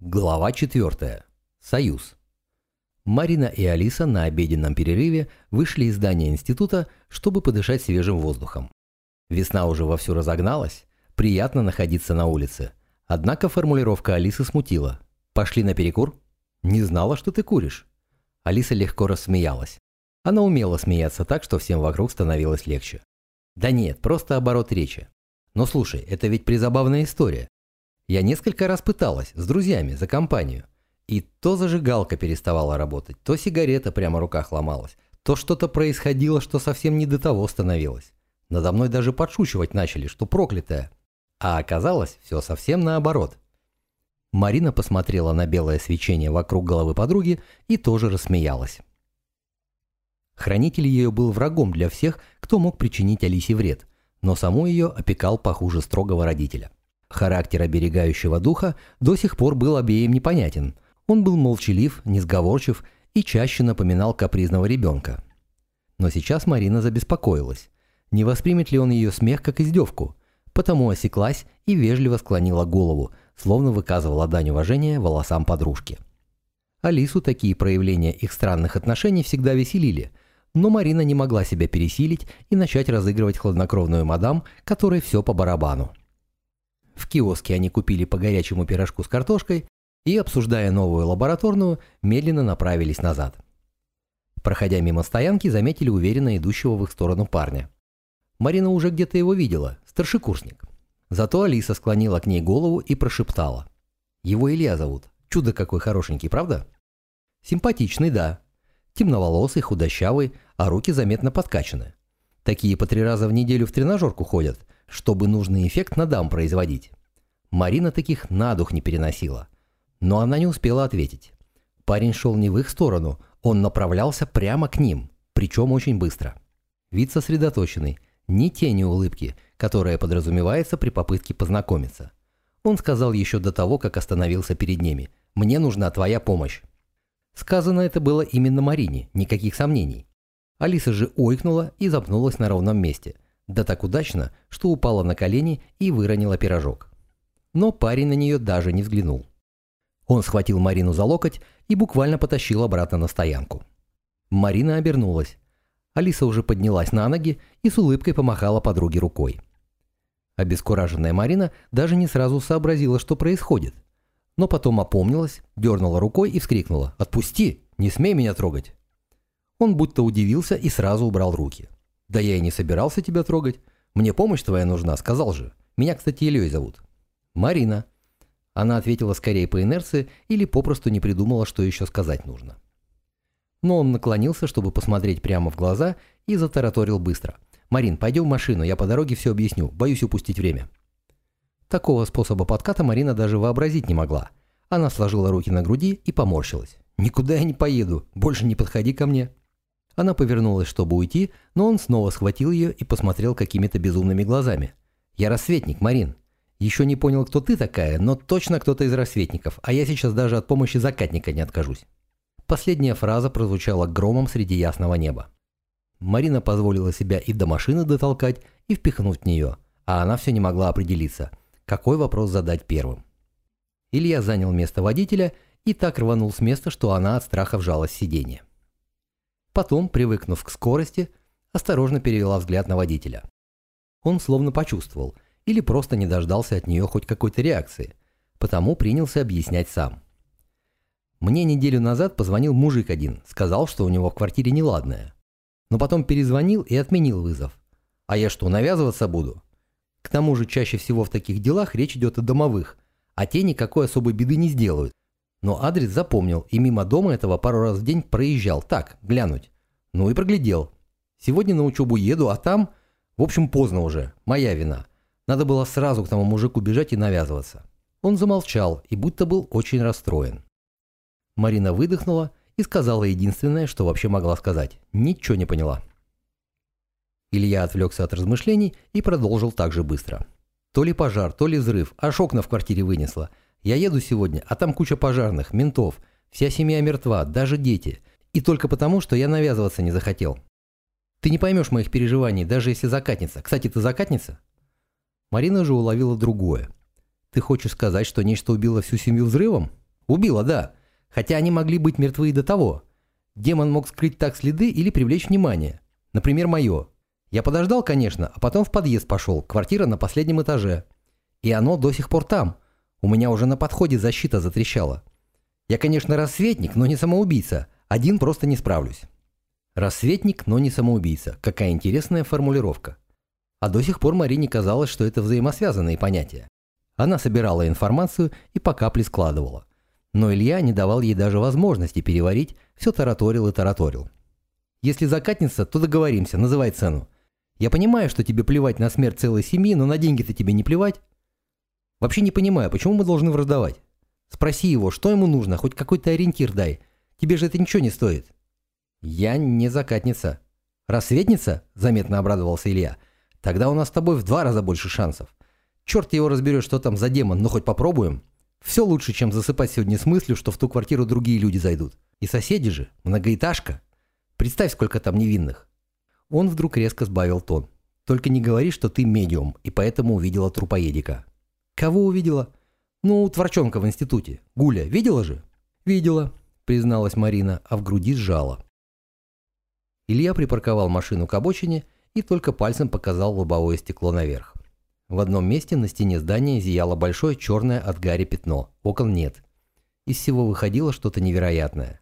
Глава 4. Союз. Марина и Алиса на обеденном перерыве вышли из здания института, чтобы подышать свежим воздухом. Весна уже вовсю разогналась, приятно находиться на улице. Однако формулировка Алисы смутила. «Пошли на перекур?» «Не знала, что ты куришь». Алиса легко рассмеялась. Она умела смеяться так, что всем вокруг становилось легче. «Да нет, просто оборот речи. Но слушай, это ведь призабавная история. Я несколько раз пыталась, с друзьями, за компанию. И то зажигалка переставала работать, то сигарета прямо в руках ломалась, то что-то происходило, что совсем не до того становилось. Надо мной даже подшучивать начали, что проклятая. А оказалось, все совсем наоборот. Марина посмотрела на белое свечение вокруг головы подруги и тоже рассмеялась. Хранитель ее был врагом для всех, кто мог причинить Алисе вред, но саму ее опекал похуже строгого родителя. Характер оберегающего духа до сих пор был обеим непонятен. Он был молчалив, несговорчив и чаще напоминал капризного ребенка. Но сейчас Марина забеспокоилась. Не воспримет ли он ее смех как издевку? Потому осеклась и вежливо склонила голову, словно выказывала дань уважения волосам подружки. Алису такие проявления их странных отношений всегда веселили, но Марина не могла себя пересилить и начать разыгрывать хладнокровную мадам, которой все по барабану. В киоске они купили по горячему пирожку с картошкой и, обсуждая новую лабораторную, медленно направились назад. Проходя мимо стоянки, заметили уверенно идущего в их сторону парня. Марина уже где-то его видела, старшекурсник. Зато Алиса склонила к ней голову и прошептала. «Его Илья зовут. Чудо какой хорошенький, правда?» «Симпатичный, да. Темноволосый, худощавый, а руки заметно подкачаны. Такие по три раза в неделю в тренажерку ходят, чтобы нужный эффект на дам производить. Марина таких на дух не переносила. Но она не успела ответить. Парень шел не в их сторону, он направлялся прямо к ним, причем очень быстро. Вид сосредоточенный, ни тени улыбки, которая подразумевается при попытке познакомиться. Он сказал еще до того, как остановился перед ними. «Мне нужна твоя помощь». Сказано это было именно Марине, никаких сомнений. Алиса же ойкнула и запнулась на ровном месте – да так удачно, что упала на колени и выронила пирожок. Но парень на нее даже не взглянул. Он схватил Марину за локоть и буквально потащил обратно на стоянку. Марина обернулась. Алиса уже поднялась на ноги и с улыбкой помахала подруге рукой. Обескураженная Марина даже не сразу сообразила, что происходит. Но потом опомнилась, дернула рукой и вскрикнула «Отпусти! Не смей меня трогать!» Он будто удивился и сразу убрал руки. «Да я и не собирался тебя трогать. Мне помощь твоя нужна, сказал же. Меня, кстати, Ильей зовут». «Марина». Она ответила скорее по инерции или попросту не придумала, что еще сказать нужно. Но он наклонился, чтобы посмотреть прямо в глаза, и затараторил быстро. «Марин, пойдем в машину, я по дороге все объясню, боюсь упустить время». Такого способа подката Марина даже вообразить не могла. Она сложила руки на груди и поморщилась. «Никуда я не поеду, больше не подходи ко мне». Она повернулась, чтобы уйти, но он снова схватил ее и посмотрел какими-то безумными глазами. «Я рассветник, Марин. Еще не понял, кто ты такая, но точно кто-то из рассветников, а я сейчас даже от помощи закатника не откажусь». Последняя фраза прозвучала громом среди ясного неба. Марина позволила себя и до машины дотолкать, и впихнуть в нее, а она все не могла определиться, какой вопрос задать первым. Илья занял место водителя и так рванул с места, что она от страха вжалась в сиденье. Потом, привыкнув к скорости, осторожно перевела взгляд на водителя. Он словно почувствовал или просто не дождался от нее хоть какой-то реакции, потому принялся объяснять сам. Мне неделю назад позвонил мужик один, сказал, что у него в квартире неладное. Но потом перезвонил и отменил вызов. А я что, навязываться буду? К тому же чаще всего в таких делах речь идет о домовых, а те никакой особой беды не сделают, но адрес запомнил и мимо дома этого пару раз в день проезжал, так, глянуть. Ну и проглядел. Сегодня на учебу еду, а там... В общем, поздно уже, моя вина. Надо было сразу к тому мужику бежать и навязываться. Он замолчал и будто был очень расстроен. Марина выдохнула и сказала единственное, что вообще могла сказать. Ничего не поняла. Илья отвлекся от размышлений и продолжил так же быстро. То ли пожар, то ли взрыв, аж окна в квартире вынесло. Я еду сегодня, а там куча пожарных, ментов. Вся семья мертва, даже дети. И только потому, что я навязываться не захотел. Ты не поймешь моих переживаний, даже если закатница. Кстати, ты закатница? Марина же уловила другое. Ты хочешь сказать, что нечто убило всю семью взрывом? Убила, да. Хотя они могли быть мертвы и до того. Демон мог скрыть так следы или привлечь внимание. Например, мое. Я подождал, конечно, а потом в подъезд пошел, квартира на последнем этаже. И оно до сих пор там. У меня уже на подходе защита затрещала. Я, конечно, рассветник, но не самоубийца. Один просто не справлюсь. Рассветник, но не самоубийца. Какая интересная формулировка. А до сих пор Марине казалось, что это взаимосвязанные понятия. Она собирала информацию и по капле складывала. Но Илья не давал ей даже возможности переварить, все тараторил и тараторил. «Если закатница, то договоримся, называй цену. Я понимаю, что тебе плевать на смерть целой семьи, но на деньги-то тебе не плевать. Вообще не понимаю, почему мы должны враждовать? Спроси его, что ему нужно, хоть какой-то ориентир дай. Тебе же это ничего не стоит». «Я не закатница». «Рассветница?» – заметно обрадовался Илья. «Тогда у нас с тобой в два раза больше шансов. Черт его разберет, что там за демон, но хоть попробуем. Все лучше, чем засыпать сегодня с мыслью, что в ту квартиру другие люди зайдут. И соседи же, многоэтажка. Представь, сколько там невинных». Он вдруг резко сбавил тон. «Только не говори, что ты медиум, и поэтому увидела трупоедика». «Кого увидела?» «Ну, Творчонка в институте. Гуля, видела же?» «Видела», призналась Марина, а в груди сжала. Илья припарковал машину к обочине и только пальцем показал лобовое стекло наверх. В одном месте на стене здания зияло большое черное от гари пятно, окон нет. Из всего выходило что-то невероятное.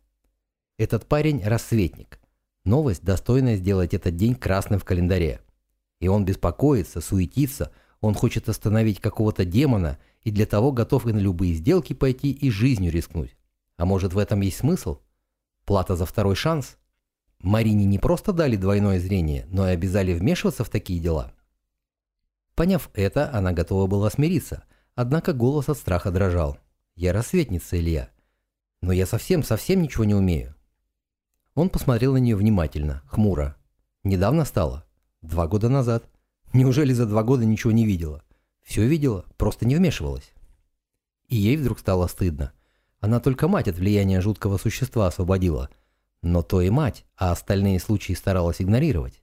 Этот парень – рассветник. Новость, достойная сделать этот день красным в календаре. И он беспокоится, суетится, он хочет остановить какого-то демона и для того готов и на любые сделки пойти и жизнью рискнуть. А может в этом есть смысл? Плата за второй шанс – Марине не просто дали двойное зрение, но и обязали вмешиваться в такие дела. Поняв это, она готова была смириться, однако голос от страха дрожал. «Я рассветница, Илья. Но я совсем-совсем ничего не умею». Он посмотрел на нее внимательно, хмуро. «Недавно стало? Два года назад. Неужели за два года ничего не видела? Все видела, просто не вмешивалась». И ей вдруг стало стыдно. Она только мать от влияния жуткого существа освободила – но то и мать, а остальные случаи старалась игнорировать.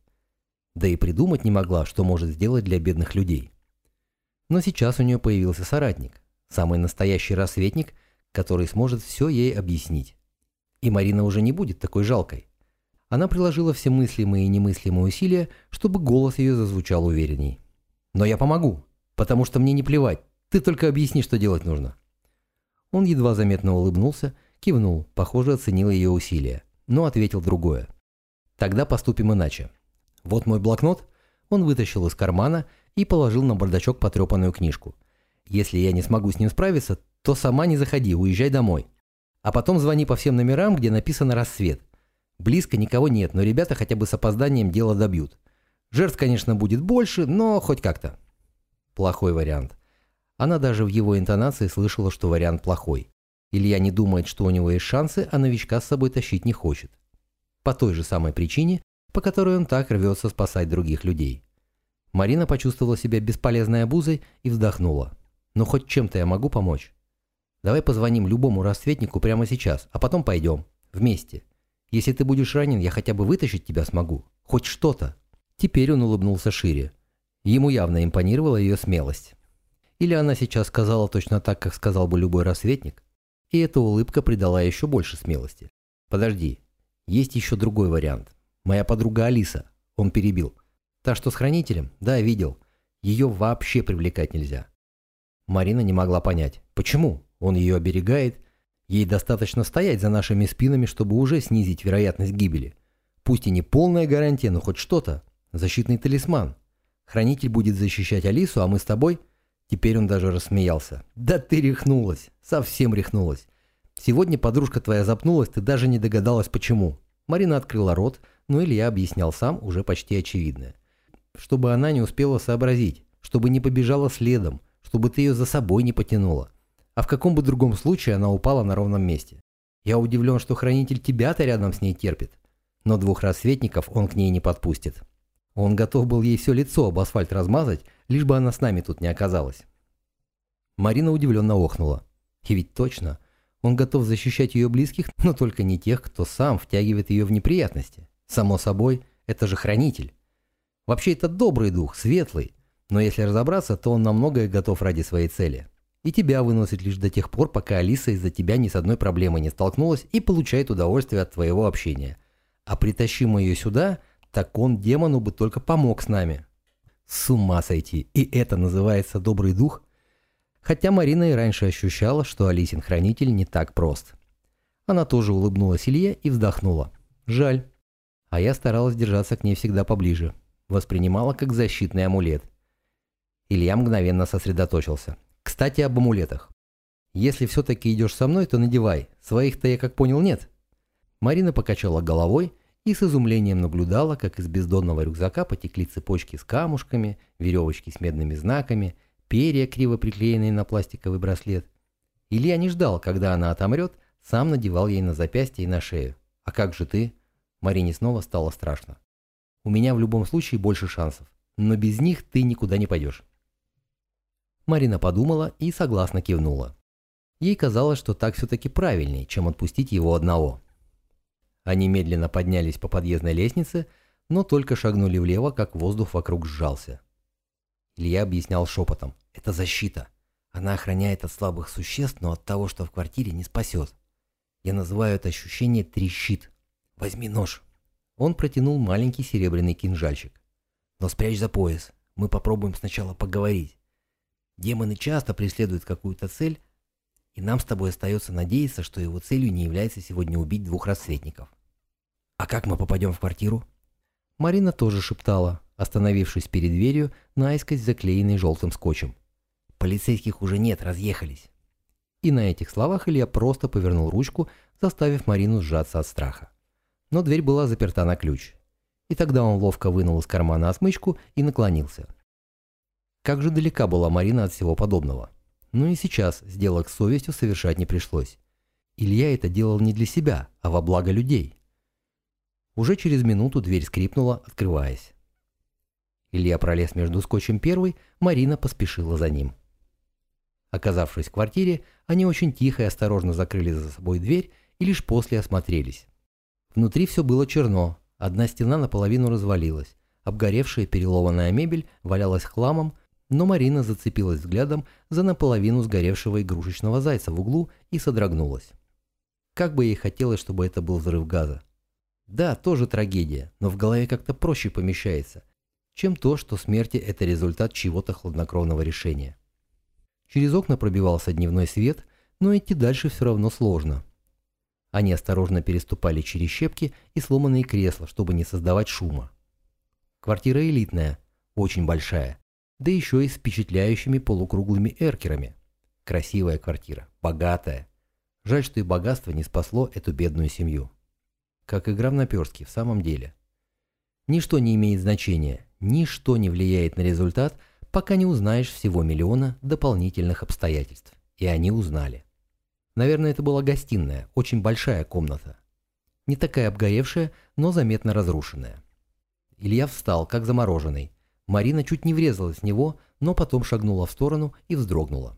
Да и придумать не могла, что может сделать для бедных людей. Но сейчас у нее появился соратник, самый настоящий рассветник, который сможет все ей объяснить. И Марина уже не будет такой жалкой. Она приложила все мыслимые и немыслимые усилия, чтобы голос ее зазвучал уверенней. «Но я помогу, потому что мне не плевать. Ты только объясни, что делать нужно». Он едва заметно улыбнулся, кивнул, похоже, оценил ее усилия но ответил другое. Тогда поступим иначе. Вот мой блокнот. Он вытащил из кармана и положил на бардачок потрепанную книжку. Если я не смогу с ним справиться, то сама не заходи, уезжай домой. А потом звони по всем номерам, где написано «Рассвет». Близко никого нет, но ребята хотя бы с опозданием дело добьют. Жертв, конечно, будет больше, но хоть как-то. Плохой вариант. Она даже в его интонации слышала, что вариант плохой. Илья не думает, что у него есть шансы, а новичка с собой тащить не хочет. По той же самой причине, по которой он так рвется спасать других людей. Марина почувствовала себя бесполезной обузой и вздохнула. «Ну хоть чем-то я могу помочь. Давай позвоним любому рассветнику прямо сейчас, а потом пойдем. Вместе. Если ты будешь ранен, я хотя бы вытащить тебя смогу. Хоть что-то». Теперь он улыбнулся шире. Ему явно импонировала ее смелость. Или она сейчас сказала точно так, как сказал бы любой рассветник? И эта улыбка придала еще больше смелости. «Подожди, есть еще другой вариант. Моя подруга Алиса». Он перебил. «Та, что с хранителем? Да, видел. Ее вообще привлекать нельзя». Марина не могла понять, почему он ее оберегает. Ей достаточно стоять за нашими спинами, чтобы уже снизить вероятность гибели. Пусть и не полная гарантия, но хоть что-то. Защитный талисман. Хранитель будет защищать Алису, а мы с тобой – Теперь он даже рассмеялся. «Да ты рехнулась! Совсем рехнулась! Сегодня подружка твоя запнулась, ты даже не догадалась, почему». Марина открыла рот, но Илья объяснял сам уже почти очевидное. «Чтобы она не успела сообразить, чтобы не побежала следом, чтобы ты ее за собой не потянула. А в каком бы другом случае она упала на ровном месте. Я удивлен, что хранитель тебя-то рядом с ней терпит. Но двух рассветников он к ней не подпустит. Он готов был ей все лицо об асфальт размазать, лишь бы она с нами тут не оказалась. Марина удивленно охнула. И ведь точно, он готов защищать ее близких, но только не тех, кто сам втягивает ее в неприятности. Само собой, это же хранитель. Вообще это добрый дух, светлый, но если разобраться, то он на многое готов ради своей цели. И тебя выносит лишь до тех пор, пока Алиса из-за тебя ни с одной проблемой не столкнулась и получает удовольствие от твоего общения. А притащи мы ее сюда, так он демону бы только помог с нами. С ума сойти. И это называется добрый дух? Хотя Марина и раньше ощущала, что Алисин хранитель не так прост. Она тоже улыбнулась Илье и вздохнула. Жаль. А я старалась держаться к ней всегда поближе. Воспринимала как защитный амулет. Илья мгновенно сосредоточился. Кстати, об амулетах. Если все-таки идешь со мной, то надевай. Своих-то я, как понял, нет. Марина покачала головой и с изумлением наблюдала, как из бездонного рюкзака потекли цепочки с камушками, веревочки с медными знаками, перья, криво приклеенные на пластиковый браслет. Илья не ждал, когда она отомрет, сам надевал ей на запястье и на шею. «А как же ты?» Марине снова стало страшно. «У меня в любом случае больше шансов, но без них ты никуда не пойдешь». Марина подумала и согласно кивнула. Ей казалось, что так все-таки правильнее, чем отпустить его одного. Они медленно поднялись по подъездной лестнице, но только шагнули влево, как воздух вокруг сжался. Илья объяснял шепотом. «Это защита. Она охраняет от слабых существ, но от того, что в квартире, не спасет. Я называю это ощущение трещит. Возьми нож». Он протянул маленький серебряный кинжальчик. «Но спрячь за пояс. Мы попробуем сначала поговорить. Демоны часто преследуют какую-то цель, и нам с тобой остается надеяться, что его целью не является сегодня убить двух рассветников. А как мы попадем в квартиру? Марина тоже шептала, остановившись перед дверью, наискось заклеенной желтым скотчем. Полицейских уже нет, разъехались. И на этих словах Илья просто повернул ручку, заставив Марину сжаться от страха. Но дверь была заперта на ключ. И тогда он ловко вынул из кармана осмычку и наклонился. Как же далека была Марина от всего подобного. Но и сейчас сделок с совестью совершать не пришлось. Илья это делал не для себя, а во благо людей. Уже через минуту дверь скрипнула, открываясь. Илья пролез между скотчем первый, Марина поспешила за ним. Оказавшись в квартире, они очень тихо и осторожно закрыли за собой дверь и лишь после осмотрелись. Внутри все было черно, одна стена наполовину развалилась, обгоревшая переломанная мебель валялась хламом, но Марина зацепилась взглядом за наполовину сгоревшего игрушечного зайца в углу и содрогнулась. Как бы ей хотелось, чтобы это был взрыв газа. Да, тоже трагедия, но в голове как-то проще помещается, чем то, что смерти – это результат чего-то хладнокровного решения. Через окна пробивался дневной свет, но идти дальше все равно сложно. Они осторожно переступали через щепки и сломанные кресла, чтобы не создавать шума. Квартира элитная, очень большая, да еще и с впечатляющими полукруглыми эркерами. Красивая квартира, богатая. Жаль, что и богатство не спасло эту бедную семью. Как игра в наперстки, в самом деле. Ничто не имеет значения, ничто не влияет на результат, пока не узнаешь всего миллиона дополнительных обстоятельств. И они узнали. Наверное, это была гостиная, очень большая комната. Не такая обгоревшая, но заметно разрушенная. Илья встал, как замороженный, Марина чуть не врезалась в него, но потом шагнула в сторону и вздрогнула.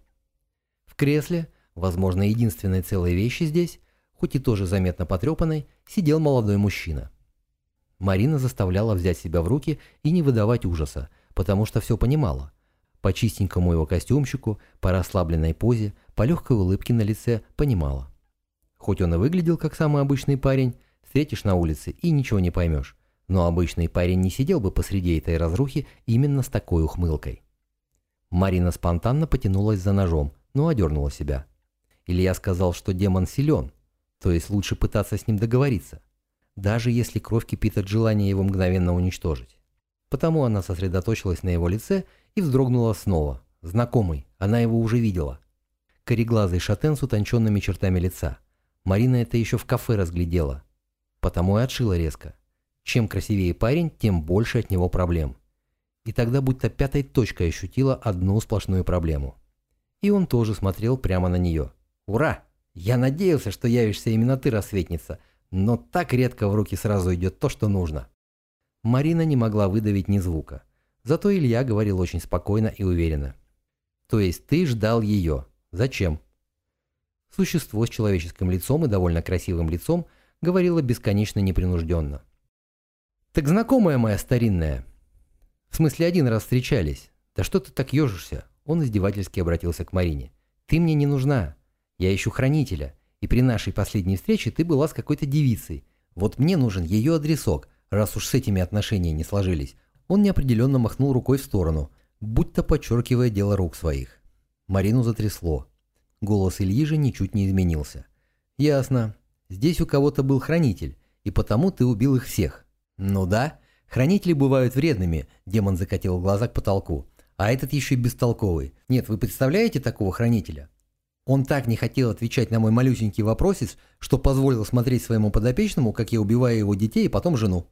В кресле, возможно, единственной целой вещи здесь, хоть и тоже заметно потрепанной, сидел молодой мужчина. Марина заставляла взять себя в руки и не выдавать ужаса, потому что все понимала. По чистенькому его костюмчику, по расслабленной позе, по легкой улыбке на лице понимала. Хоть он и выглядел как самый обычный парень, встретишь на улице и ничего не поймешь. Но обычный парень не сидел бы посреди этой разрухи именно с такой ухмылкой. Марина спонтанно потянулась за ножом, но одернула себя. Илья сказал, что демон силен, то есть лучше пытаться с ним договориться, даже если кровь кипит от желания его мгновенно уничтожить. Потому она сосредоточилась на его лице и вздрогнула снова. Знакомый, она его уже видела. Кореглазый шатен с утонченными чертами лица. Марина это еще в кафе разглядела. Потому и отшила резко. Чем красивее парень, тем больше от него проблем. И тогда будто пятой точкой ощутила одну сплошную проблему. И он тоже смотрел прямо на нее. «Ура! Я надеялся, что явишься именно ты, рассветница, но так редко в руки сразу идет то, что нужно». Марина не могла выдавить ни звука. Зато Илья говорил очень спокойно и уверенно. «То есть ты ждал ее. Зачем?» Существо с человеческим лицом и довольно красивым лицом говорило бесконечно непринужденно. «Так знакомая моя старинная». «В смысле, один раз встречались. Да что ты так ежишься?» Он издевательски обратился к Марине. Ты мне не нужна. Я ищу хранителя. И при нашей последней встрече ты была с какой-то девицей. Вот мне нужен ее адресок, раз уж с этими отношения не сложились. Он неопределенно махнул рукой в сторону, будто подчеркивая дело рук своих. Марину затрясло. Голос Ильи же ничуть не изменился. «Ясно. Здесь у кого-то был хранитель, и потому ты убил их всех». «Ну да. Хранители бывают вредными», – демон закатил глаза к потолку. «А этот еще и бестолковый. Нет, вы представляете такого хранителя? Он так не хотел отвечать на мой малюсенький вопросец, что позволил смотреть своему подопечному, как я убиваю его детей и потом жену.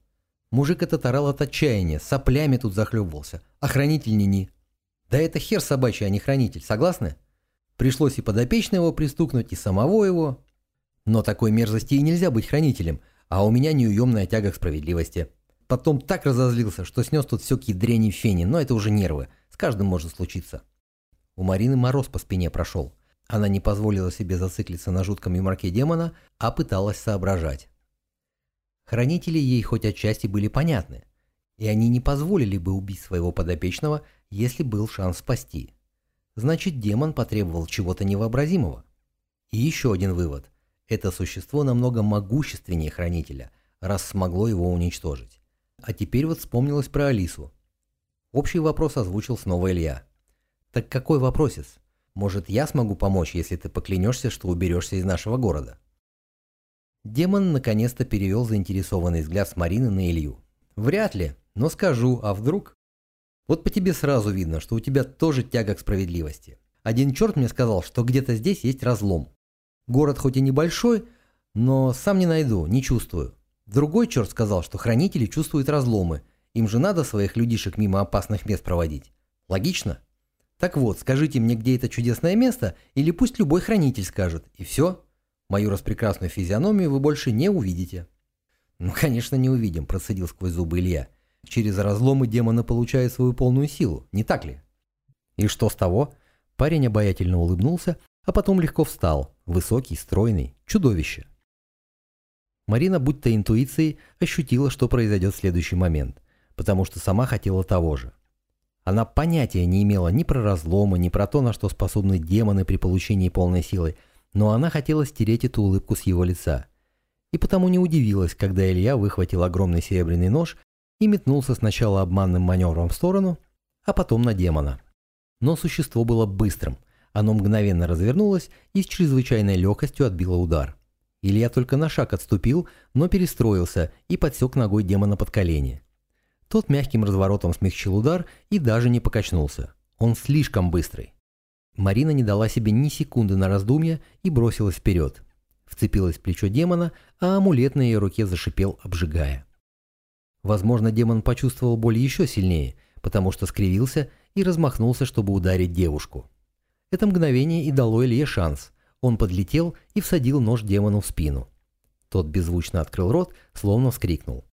Мужик этот орал от отчаяния, соплями тут захлебывался, а хранитель ни-ни. Да это хер собачий, а не хранитель, согласны? Пришлось и подопечного пристукнуть, и самого его. Но такой мерзости и нельзя быть хранителем, а у меня неуемная тяга к справедливости. Потом так разозлился, что снес тут все к ядрене фени, но это уже нервы, с каждым может случиться. У Марины мороз по спине прошел. Она не позволила себе зациклиться на жутком юморке демона, а пыталась соображать. Хранители ей хоть отчасти были понятны, и они не позволили бы убить своего подопечного, если был шанс спасти. Значит, демон потребовал чего-то невообразимого. И еще один вывод. Это существо намного могущественнее хранителя, раз смогло его уничтожить. А теперь вот вспомнилось про Алису. Общий вопрос озвучил снова Илья. «Так какой вопросец?» Может, я смогу помочь, если ты поклянешься, что уберешься из нашего города?» Демон наконец-то перевел заинтересованный взгляд с Марины на Илью. «Вряд ли, но скажу, а вдруг?» «Вот по тебе сразу видно, что у тебя тоже тяга к справедливости. Один черт мне сказал, что где-то здесь есть разлом. Город хоть и небольшой, но сам не найду, не чувствую. Другой черт сказал, что хранители чувствуют разломы, им же надо своих людишек мимо опасных мест проводить. Логично?» Так вот, скажите мне, где это чудесное место, или пусть любой хранитель скажет, и все. Мою распрекрасную физиономию вы больше не увидите. Ну, конечно, не увидим, процедил сквозь зубы Илья. Через разломы демона получает свою полную силу, не так ли? И что с того? Парень обаятельно улыбнулся, а потом легко встал, высокий, стройный, чудовище. Марина, будто интуицией, ощутила, что произойдет в следующий момент, потому что сама хотела того же. Она понятия не имела ни про разломы, ни про то, на что способны демоны при получении полной силы, но она хотела стереть эту улыбку с его лица. И потому не удивилась, когда Илья выхватил огромный серебряный нож и метнулся сначала обманным маневром в сторону, а потом на демона. Но существо было быстрым, оно мгновенно развернулось и с чрезвычайной легкостью отбило удар. Илья только на шаг отступил, но перестроился и подсек ногой демона под колени. Тот мягким разворотом смягчил удар и даже не покачнулся. Он слишком быстрый. Марина не дала себе ни секунды на раздумье и бросилась вперед. Вцепилась в плечо демона, а амулет на ее руке зашипел, обжигая. Возможно, демон почувствовал боль еще сильнее, потому что скривился и размахнулся, чтобы ударить девушку. Это мгновение и дало Илье шанс. Он подлетел и всадил нож демону в спину. Тот беззвучно открыл рот, словно вскрикнул.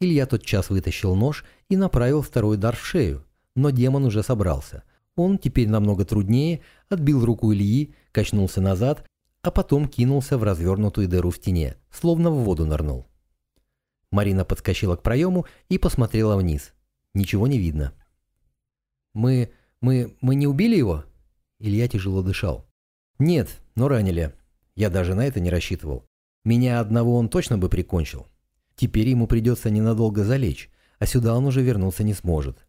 Илья тотчас вытащил нож и направил второй удар в шею, но демон уже собрался. Он теперь намного труднее, отбил руку Ильи, качнулся назад, а потом кинулся в развернутую дыру в стене, словно в воду нырнул. Марина подскочила к проему и посмотрела вниз. Ничего не видно. «Мы... мы... мы не убили его?» Илья тяжело дышал. «Нет, но ранили. Я даже на это не рассчитывал. Меня одного он точно бы прикончил. Теперь ему придется ненадолго залечь, а сюда он уже вернуться не сможет.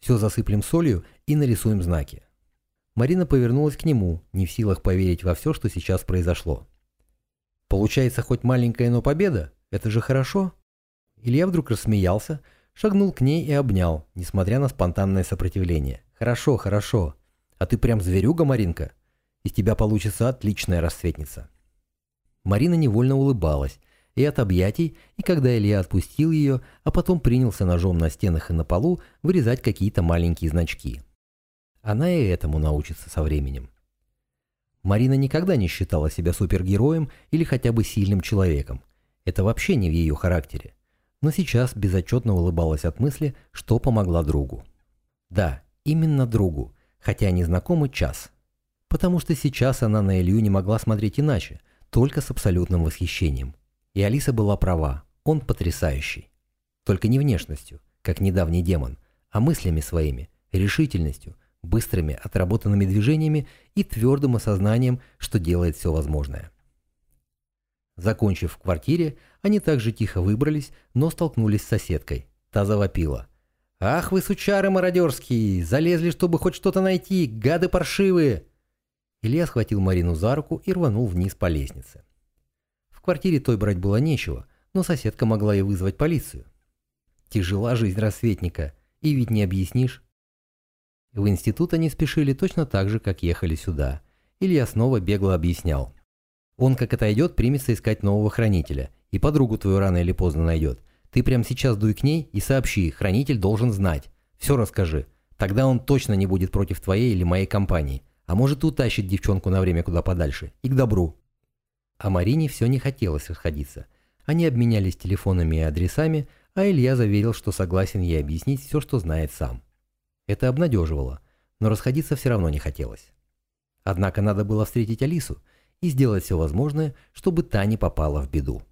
Все засыплем солью и нарисуем знаки. Марина повернулась к нему, не в силах поверить во все, что сейчас произошло. Получается хоть маленькая, но победа? Это же хорошо? Илья вдруг рассмеялся, шагнул к ней и обнял, несмотря на спонтанное сопротивление. Хорошо, хорошо. А ты прям зверюга, Маринка. Из тебя получится отличная расцветница. Марина невольно улыбалась, и от объятий, и когда Илья отпустил ее, а потом принялся ножом на стенах и на полу вырезать какие-то маленькие значки. Она и этому научится со временем. Марина никогда не считала себя супергероем или хотя бы сильным человеком. Это вообще не в ее характере. Но сейчас безотчетно улыбалась от мысли, что помогла другу. Да, именно другу, хотя они знакомы час. Потому что сейчас она на Илью не могла смотреть иначе, только с абсолютным восхищением. И Алиса была права, он потрясающий. Только не внешностью, как недавний демон, а мыслями своими, решительностью, быстрыми отработанными движениями и твердым осознанием, что делает все возможное. Закончив в квартире, они также тихо выбрались, но столкнулись с соседкой. Та завопила. «Ах вы, сучары мародерские! Залезли, чтобы хоть что-то найти! Гады паршивые!» Илья схватил Марину за руку и рванул вниз по лестнице. В квартире той брать было нечего, но соседка могла и вызвать полицию. Тяжела жизнь рассветника, и ведь не объяснишь. В институт они спешили точно так же, как ехали сюда. Илья снова бегло объяснял. Он, как это идет, примется искать нового хранителя, и подругу твою рано или поздно найдет. Ты прямо сейчас дуй к ней и сообщи, хранитель должен знать. Все расскажи. Тогда он точно не будет против твоей или моей компании. А может, утащит девчонку на время куда подальше. И к добру. А Марине все не хотелось расходиться. Они обменялись телефонами и адресами, а Илья заверил, что согласен ей объяснить все, что знает сам. Это обнадеживало, но расходиться все равно не хотелось. Однако надо было встретить Алису и сделать все возможное, чтобы та не попала в беду.